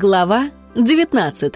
Глава 19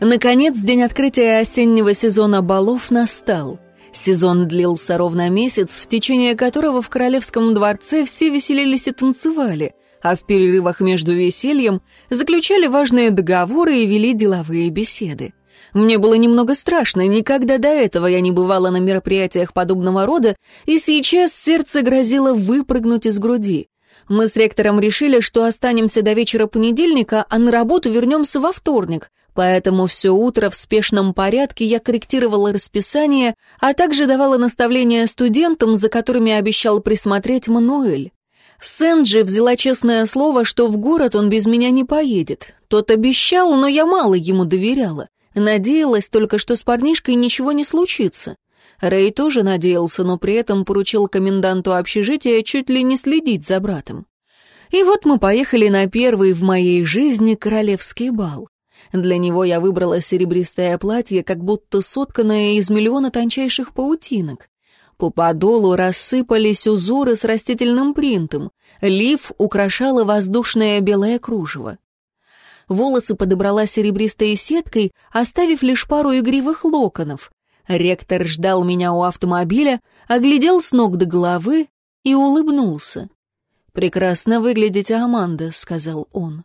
Наконец, день открытия осеннего сезона балов настал. Сезон длился ровно месяц, в течение которого в Королевском дворце все веселились и танцевали, а в перерывах между весельем заключали важные договоры и вели деловые беседы. Мне было немного страшно, никогда до этого я не бывала на мероприятиях подобного рода, и сейчас сердце грозило выпрыгнуть из груди. Мы с ректором решили, что останемся до вечера понедельника, а на работу вернемся во вторник, поэтому все утро в спешном порядке я корректировала расписание, а также давала наставления студентам, за которыми обещал присмотреть Мануэль. Сэнджи взяла честное слово, что в город он без меня не поедет. Тот обещал, но я мало ему доверяла. Надеялась только, что с парнишкой ничего не случится. Рэй тоже надеялся, но при этом поручил коменданту общежития чуть ли не следить за братом. И вот мы поехали на первый в моей жизни королевский бал. Для него я выбрала серебристое платье, как будто сотканное из миллиона тончайших паутинок. По подолу рассыпались узоры с растительным принтом. Лиф украшало воздушное белое кружево волосы подобрала серебристой сеткой, оставив лишь пару игривых локонов. Ректор ждал меня у автомобиля, оглядел с ног до головы и улыбнулся. «Прекрасно выглядите, Аманда», — сказал он.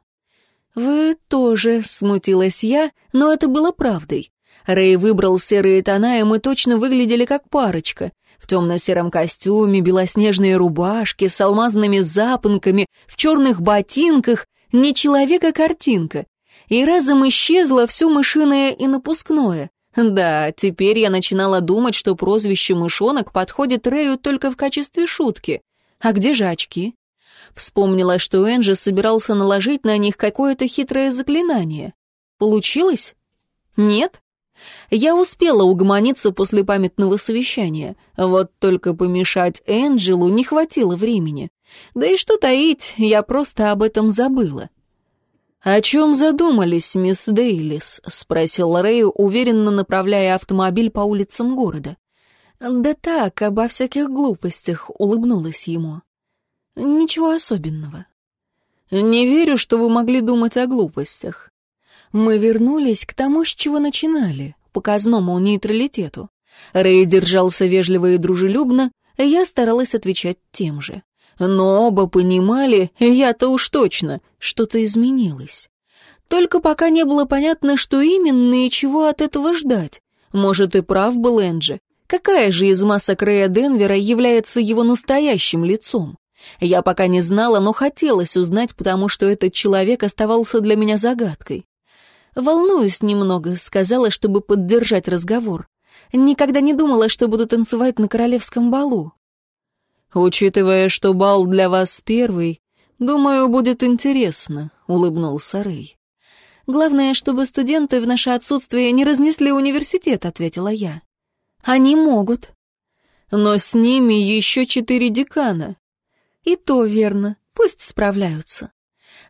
«Вы тоже», — смутилась я, но это было правдой. Рэй выбрал серые тона, и мы точно выглядели как парочка. В темно-сером костюме, белоснежные рубашки, с алмазными запонками, в черных ботинках не человек, а картинка. И разом исчезло все мышиное и напускное. Да, теперь я начинала думать, что прозвище «мышонок» подходит Рэю только в качестве шутки. А где же очки? Вспомнила, что Энджи собирался наложить на них какое-то хитрое заклинание. Получилось? Нет? Я успела угомониться после памятного совещания. Вот только помешать Энджелу не хватило времени. Да и что таить, я просто об этом забыла. «О чем задумались, мисс Дейлис?» — спросил Рэю, уверенно направляя автомобиль по улицам города. «Да так, обо всяких глупостях», — улыбнулась ему. «Ничего особенного». «Не верю, что вы могли думать о глупостях. Мы вернулись к тому, с чего начинали, показному нейтралитету. Рэй держался вежливо и дружелюбно, я старалась отвечать тем же. Но оба понимали, я-то уж точно, что-то изменилось. Только пока не было понятно, что именно и чего от этого ждать. Может, и прав был Энджи. Какая же из масок Рэя Денвера является его настоящим лицом? Я пока не знала, но хотелось узнать, потому что этот человек оставался для меня загадкой. «Волнуюсь немного», — сказала, чтобы поддержать разговор. «Никогда не думала, что буду танцевать на королевском балу». «Учитывая, что бал для вас первый, думаю, будет интересно», — улыбнулся Рэй. «Главное, чтобы студенты в наше отсутствие не разнесли университет», — ответила я. «Они могут». «Но с ними еще четыре декана». «И то верно. Пусть справляются».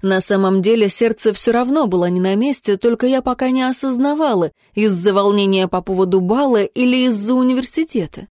На самом деле сердце все равно было не на месте, только я пока не осознавала, из-за волнения по поводу бала или из-за университета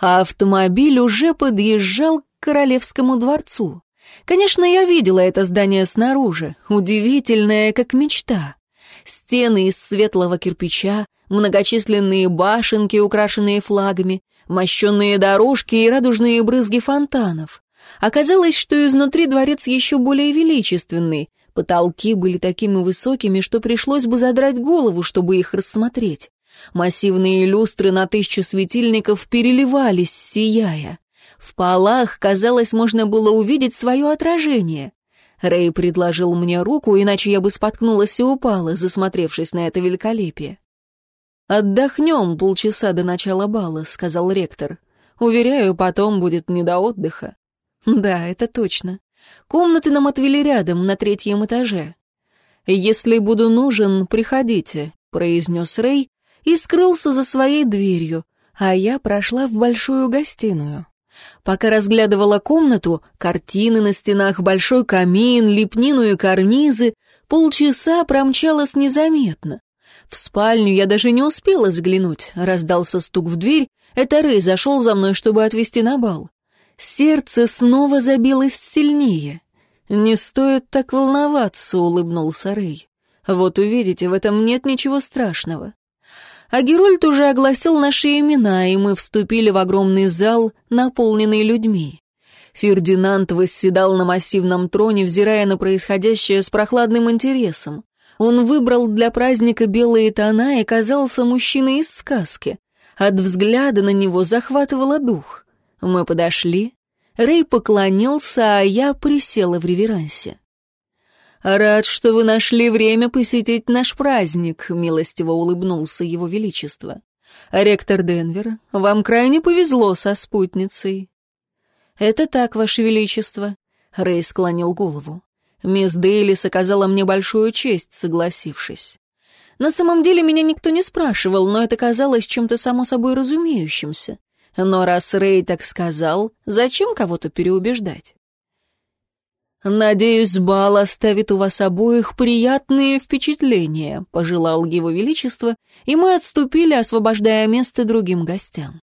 а автомобиль уже подъезжал к Королевскому дворцу. Конечно, я видела это здание снаружи, удивительное, как мечта. Стены из светлого кирпича, многочисленные башенки, украшенные флагами, мощенные дорожки и радужные брызги фонтанов. Оказалось, что изнутри дворец еще более величественный. Потолки были такими высокими, что пришлось бы задрать голову, чтобы их рассмотреть. Массивные люстры на тысячу светильников переливались, сияя. В полах, казалось, можно было увидеть свое отражение. Рэй предложил мне руку, иначе я бы споткнулась и упала, засмотревшись на это великолепие. «Отдохнем полчаса до начала бала», — сказал ректор. «Уверяю, потом будет не до отдыха». «Да, это точно. Комнаты нам отвели рядом, на третьем этаже». «Если буду нужен, приходите», — произнес Рэй, и скрылся за своей дверью, а я прошла в большую гостиную. Пока разглядывала комнату, картины на стенах, большой камин, лепнину и карнизы, полчаса промчалась незаметно. В спальню я даже не успела взглянуть, раздался стук в дверь, это Рэй зашел за мной, чтобы отвезти на бал. Сердце снова забилось сильнее. «Не стоит так волноваться», — улыбнулся Рэй. «Вот увидите, в этом нет ничего страшного». А Герольд уже огласил наши имена, и мы вступили в огромный зал, наполненный людьми. Фердинанд восседал на массивном троне, взирая на происходящее с прохладным интересом. Он выбрал для праздника белые тона и казался мужчиной из сказки. От взгляда на него захватывало дух. Мы подошли. Рэй поклонился, а я присела в реверансе. «Рад, что вы нашли время посетить наш праздник», — милостиво улыбнулся его величество. «Ректор Денвер, вам крайне повезло со спутницей». «Это так, ваше величество», — Рэй склонил голову. Мисс Дейлис оказала мне большую честь, согласившись. На самом деле меня никто не спрашивал, но это казалось чем-то само собой разумеющимся. Но раз Рэй так сказал, зачем кого-то переубеждать? «Надеюсь, бал оставит у вас обоих приятные впечатления», — пожелал его величество, и мы отступили, освобождая место другим гостям.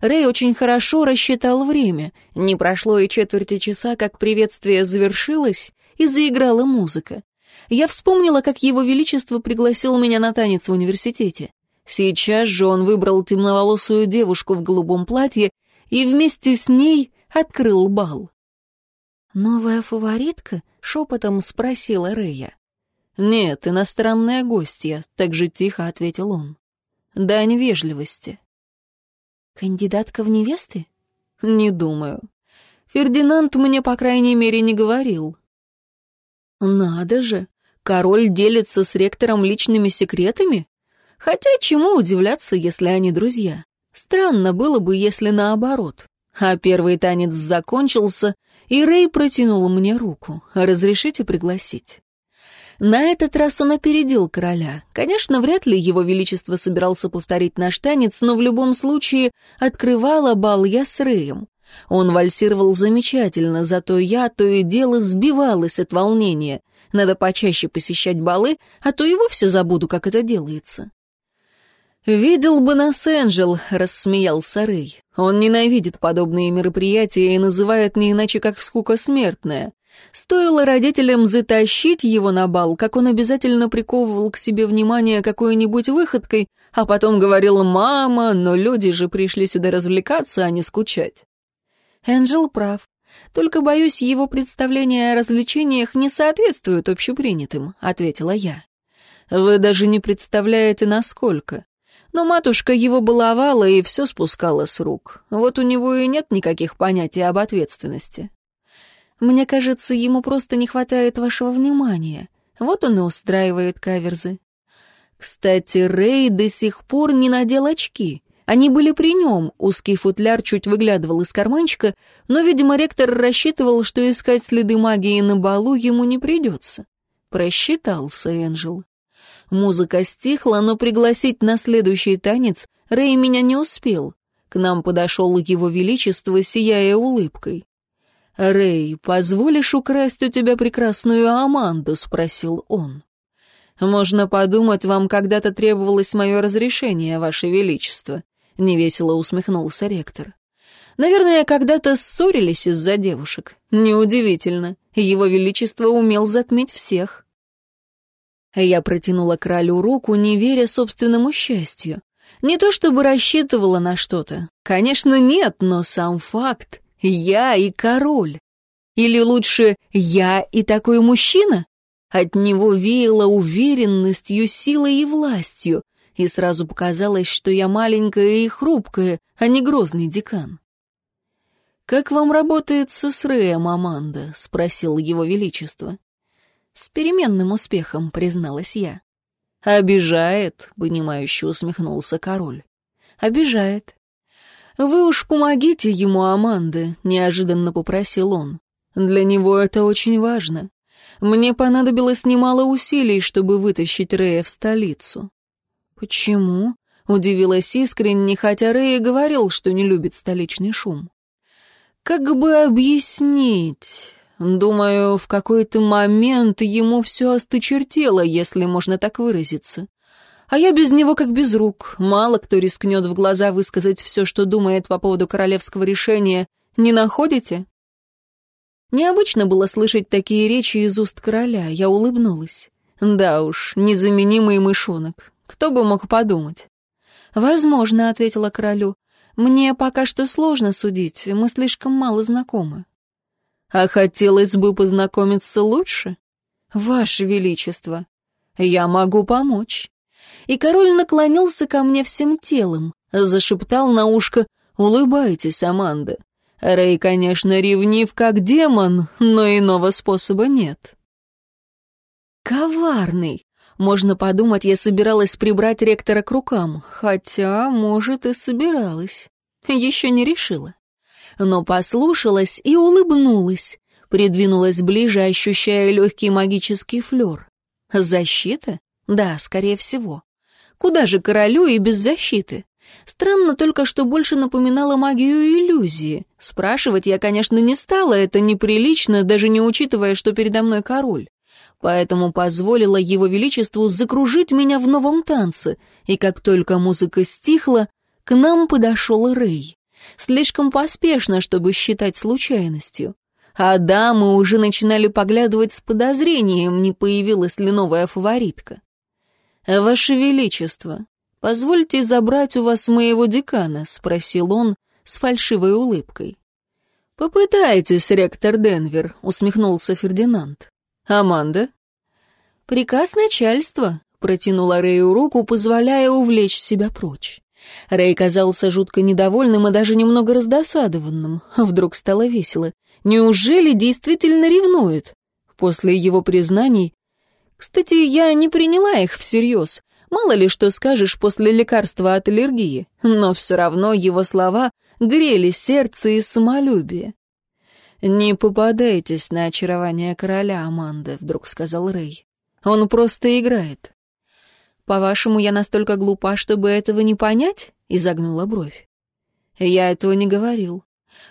Рэй очень хорошо рассчитал время. Не прошло и четверти часа, как приветствие завершилось, и заиграла музыка. Я вспомнила, как его величество пригласил меня на танец в университете. Сейчас же он выбрал темноволосую девушку в голубом платье и вместе с ней открыл бал. «Новая фаворитка?» — шепотом спросила Рэя. «Нет, иностранная гостья», — так же тихо ответил он. «Дань вежливости». «Кандидатка в невесты?» «Не думаю. Фердинанд мне, по крайней мере, не говорил». «Надо же! Король делится с ректором личными секретами? Хотя чему удивляться, если они друзья? Странно было бы, если наоборот. А первый танец закончился, и Рэй протянул мне руку. «Разрешите пригласить?» На этот раз он опередил короля. Конечно, вряд ли его величество собирался повторить наш танец, но в любом случае открывала бал я с Рэем. Он вальсировал замечательно, зато я то и дело сбивалась от волнения. Надо почаще посещать балы, а то и вовсе забуду, как это делается. «Видел бы нас Энджел», — рассмеялся Рэй. «Он ненавидит подобные мероприятия и называет не иначе, как скука смертная. Стоило родителям затащить его на бал, как он обязательно приковывал к себе внимание какой-нибудь выходкой, а потом говорил «мама», но люди же пришли сюда развлекаться, а не скучать». Энджел прав. Только, боюсь, его представления о развлечениях не соответствуют общепринятым», — ответила я. «Вы даже не представляете, насколько. Но матушка его баловала и все спускала с рук. Вот у него и нет никаких понятий об ответственности. Мне кажется, ему просто не хватает вашего внимания. Вот он и устраивает каверзы. Кстати, Рэй до сих пор не надел очки. Они были при нем, узкий футляр чуть выглядывал из карманчика, но, видимо, ректор рассчитывал, что искать следы магии на балу ему не придется. Просчитался Энджел. Музыка стихла, но пригласить на следующий танец Рэй меня не успел. К нам подошел его величество, сияя улыбкой. «Рэй, позволишь украсть у тебя прекрасную Аманду?» — спросил он. «Можно подумать, вам когда-то требовалось мое разрешение, ваше величество», — невесело усмехнулся ректор. «Наверное, когда-то ссорились из-за девушек. Неудивительно. Его величество умел затмить всех». Я протянула королю руку, не веря собственному счастью. Не то чтобы рассчитывала на что-то. Конечно, нет, но сам факт. Я и король. Или лучше, я и такой мужчина? От него веяло уверенностью, силой и властью, и сразу показалось, что я маленькая и хрупкая, а не грозный декан. «Как вам работается с Рэем, Аманда?» — спросил его величество. «С переменным успехом», — призналась я. «Обижает», — понимающе усмехнулся король. «Обижает». «Вы уж помогите ему, Аманда», — неожиданно попросил он. «Для него это очень важно. Мне понадобилось немало усилий, чтобы вытащить Рэя в столицу». «Почему?» — удивилась искренне, хотя Рэй говорил, что не любит столичный шум. «Как бы объяснить...» Думаю, в какой-то момент ему все осточертело, если можно так выразиться. А я без него как без рук. Мало кто рискнет в глаза высказать все, что думает по поводу королевского решения, Не находите?» Необычно было слышать такие речи из уст короля, я улыбнулась. Да уж, незаменимый мышонок. Кто бы мог подумать? «Возможно», — ответила королю. «Мне пока что сложно судить, мы слишком мало знакомы». «А хотелось бы познакомиться лучше?» «Ваше Величество, я могу помочь». И король наклонился ко мне всем телом, зашептал на ушко «Улыбайтесь, Аманда. Рэй, конечно, ревнив как демон, но иного способа нет». «Коварный!» Можно подумать, я собиралась прибрать ректора к рукам, хотя, может, и собиралась. Еще не решила. Но послушалась и улыбнулась, придвинулась ближе, ощущая легкий магический флер. Защита? Да, скорее всего. Куда же королю и без защиты? Странно только, что больше напоминала магию иллюзии. Спрашивать я, конечно, не стала, это неприлично, даже не учитывая, что передо мной король поэтому позволила его величеству закружить меня в новом танце, и как только музыка стихла, к нам подошел Рэй. Слишком поспешно, чтобы считать случайностью. А дамы уже начинали поглядывать с подозрением, не появилась ли новая фаворитка. «Ваше Величество, позвольте забрать у вас моего декана?» — спросил он с фальшивой улыбкой. «Попытайтесь, ректор Денвер», — усмехнулся Фердинанд. «Аманда?» «Приказ начальства», — протянула Рэю руку, позволяя увлечь себя прочь. Рэй казался жутко недовольным и даже немного раздосадованным. Вдруг стало весело. Неужели действительно ревнует? После его признаний... Кстати, я не приняла их всерьез. Мало ли что скажешь после лекарства от аллергии. Но все равно его слова грели сердце и самолюбие. «Не попадайтесь на очарование короля, Аманда», — вдруг сказал Рэй. «Он просто играет». «По-вашему, я настолько глупа, чтобы этого не понять?» — изогнула бровь. «Я этого не говорил.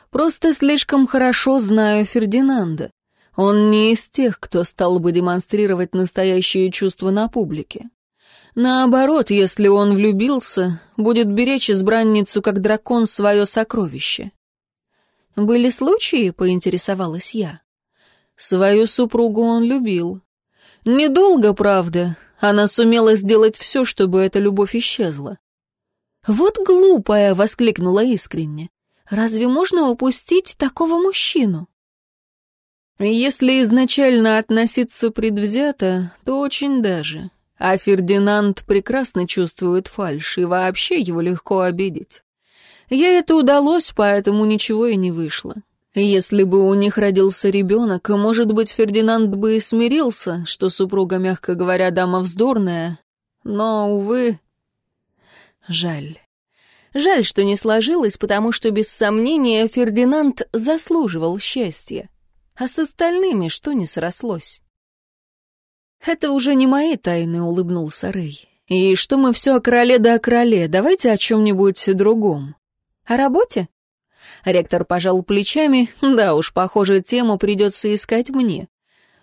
Просто слишком хорошо знаю Фердинанда. Он не из тех, кто стал бы демонстрировать настоящие чувства на публике. Наоборот, если он влюбился, будет беречь избранницу, как дракон, свое сокровище. «Были случаи?» — поинтересовалась я. Свою супругу он любил. Недолго, правда. Она сумела сделать все, чтобы эта любовь исчезла. «Вот глупая!» — воскликнула искренне. «Разве можно упустить такого мужчину?» Если изначально относиться предвзято, то очень даже. А Фердинанд прекрасно чувствует фальшь, и вообще его легко обидеть. Ей это удалось, поэтому ничего и не вышло. Если бы у них родился ребенок, может быть, Фердинанд бы и смирился, что супруга, мягко говоря, дама вздорная. Но, увы, жаль. Жаль, что не сложилось, потому что, без сомнения, Фердинанд заслуживал счастья. А с остальными что не срослось? «Это уже не мои тайны», — улыбнулся Рэй. «И что мы все о короле да о короле, давайте о чем-нибудь другом». О работе? Ректор пожал плечами. Да уж, похоже, тему придется искать мне.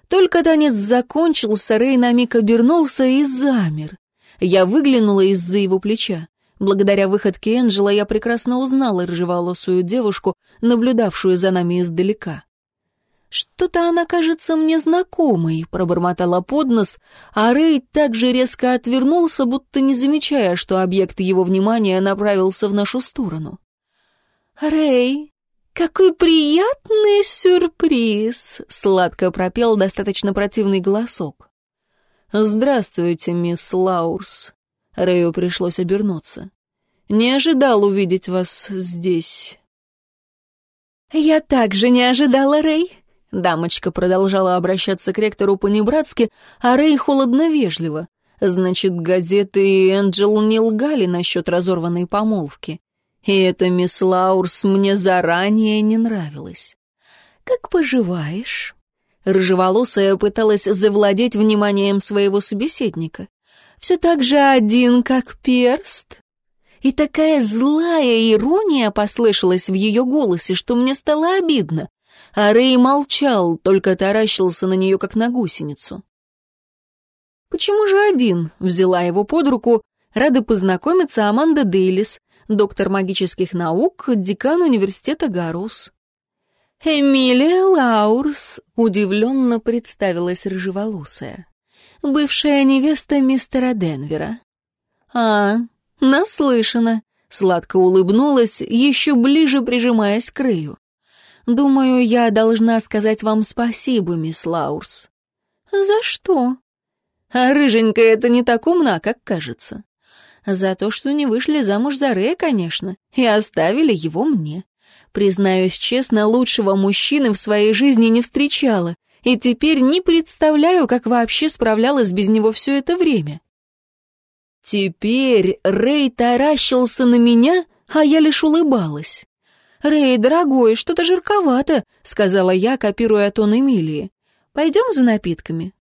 Только танец закончился, Рэй на миг обернулся и замер. Я выглянула из-за его плеча. Благодаря выходке Энджела я прекрасно узнала рыжеволосую девушку, наблюдавшую за нами издалека. «Что-то она кажется мне знакомой», — пробормотала под нос, а Рэй также резко отвернулся, будто не замечая, что объект его внимания направился в нашу сторону. «Рэй, какой приятный сюрприз!» — сладко пропел достаточно противный голосок. «Здравствуйте, мисс Лаурс». Рэю пришлось обернуться. «Не ожидал увидеть вас здесь». «Я также не ожидала, Рэй». Дамочка продолжала обращаться к ректору по-небратски, а Рэй холодно-вежливо. Значит, газеты и Энджел не лгали насчет разорванной помолвки. И эта мисс Лаурс мне заранее не нравилась. «Как поживаешь?» Рыжеволосая пыталась завладеть вниманием своего собеседника. «Все так же один, как перст?» И такая злая ирония послышалась в ее голосе, что мне стало обидно. А Рэй молчал, только таращился на нее, как на гусеницу. «Почему же один?» — взяла его под руку. Рада познакомиться Аманда Дейлис, доктор магических наук, декан университета Гарус. «Эмилия Лаурс», — удивленно представилась рыжеволосая. «Бывшая невеста мистера Денвера». «А, наслышана», — сладко улыбнулась, еще ближе прижимаясь к Рэю. «Думаю, я должна сказать вам спасибо, мисс Лаурс». «За что?» «А рыженькая это не так умна, как кажется». «За то, что не вышли замуж за Рэя, конечно, и оставили его мне. Признаюсь честно, лучшего мужчины в своей жизни не встречала, и теперь не представляю, как вообще справлялась без него все это время». Теперь Рэй таращился на меня, а я лишь улыбалась. «Рэй, дорогой, что-то жарковато», — сказала я, копируя тон Эмилии. «Пойдем за напитками?»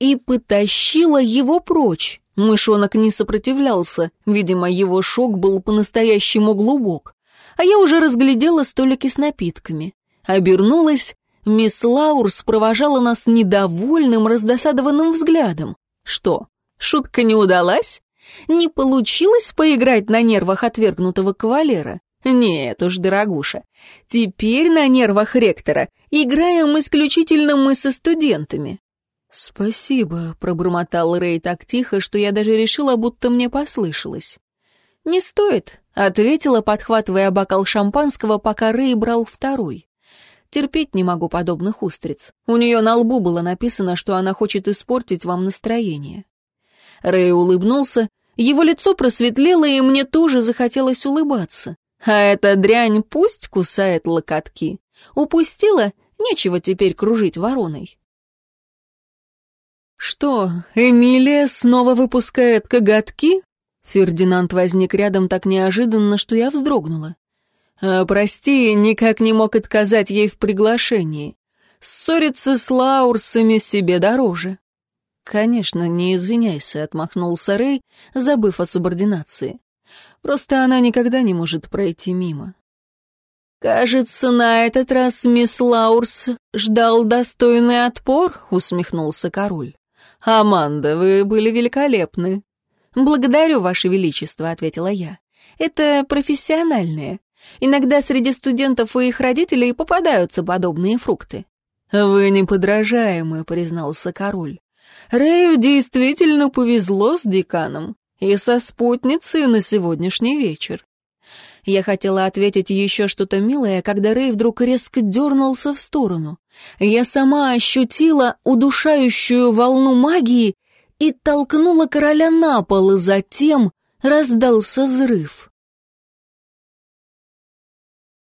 И потащила его прочь. Мышонок не сопротивлялся, видимо, его шок был по-настоящему глубок. А я уже разглядела столики с напитками. Обернулась, мисс Лаурс провожала нас недовольным, раздосадованным взглядом. Что, Шутка не удалась? Не получилось поиграть на нервах отвергнутого кавалера? Нет уж, дорогуша. Теперь на нервах ректора играем исключительно мы со студентами. «Спасибо», — пробормотал Рэй так тихо, что я даже решила, будто мне послышалось. «Не стоит», — ответила, подхватывая бокал шампанского, пока Рэй брал второй. «Терпеть не могу подобных устриц. У нее на лбу было написано, что она хочет испортить вам настроение». Рэй улыбнулся, его лицо просветлело, и мне тоже захотелось улыбаться. А эта дрянь пусть кусает локотки. Упустила, нечего теперь кружить вороной. «Что, Эмилия снова выпускает коготки?» Фердинанд возник рядом так неожиданно, что я вздрогнула. А, «Прости, никак не мог отказать ей в приглашении. Ссориться с Лаурсами себе дороже». «Конечно, не извиняйся», — отмахнулся Рэй, забыв о субординации. «Просто она никогда не может пройти мимо». «Кажется, на этот раз мисс Лаурс ждал достойный отпор», — усмехнулся король. «Аманда, вы были великолепны». «Благодарю, Ваше Величество», — ответила я. «Это профессиональные. Иногда среди студентов и их родителей попадаются подобные фрукты». «Вы неподражаемы», — признался король. Рэю действительно повезло с деканом и со спутницей на сегодняшний вечер. Я хотела ответить еще что-то милое, когда Рэй вдруг резко дернулся в сторону. Я сама ощутила удушающую волну магии и толкнула короля на пол, и затем раздался взрыв.